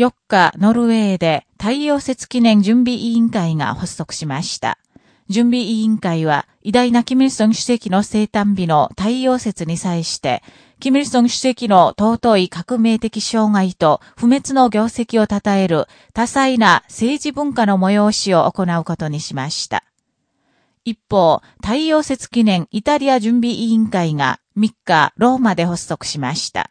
4日、ノルウェーで太陽節記念準備委員会が発足しました。準備委員会は、偉大なキム・ルソン主席の生誕日の太陽節に際して、キム・ルソン主席の尊い革命的障害と不滅の業績を称える多彩な政治文化の催しを行うことにしました。一方、太陽節記念イタリア準備委員会が3日ローマで発足しました。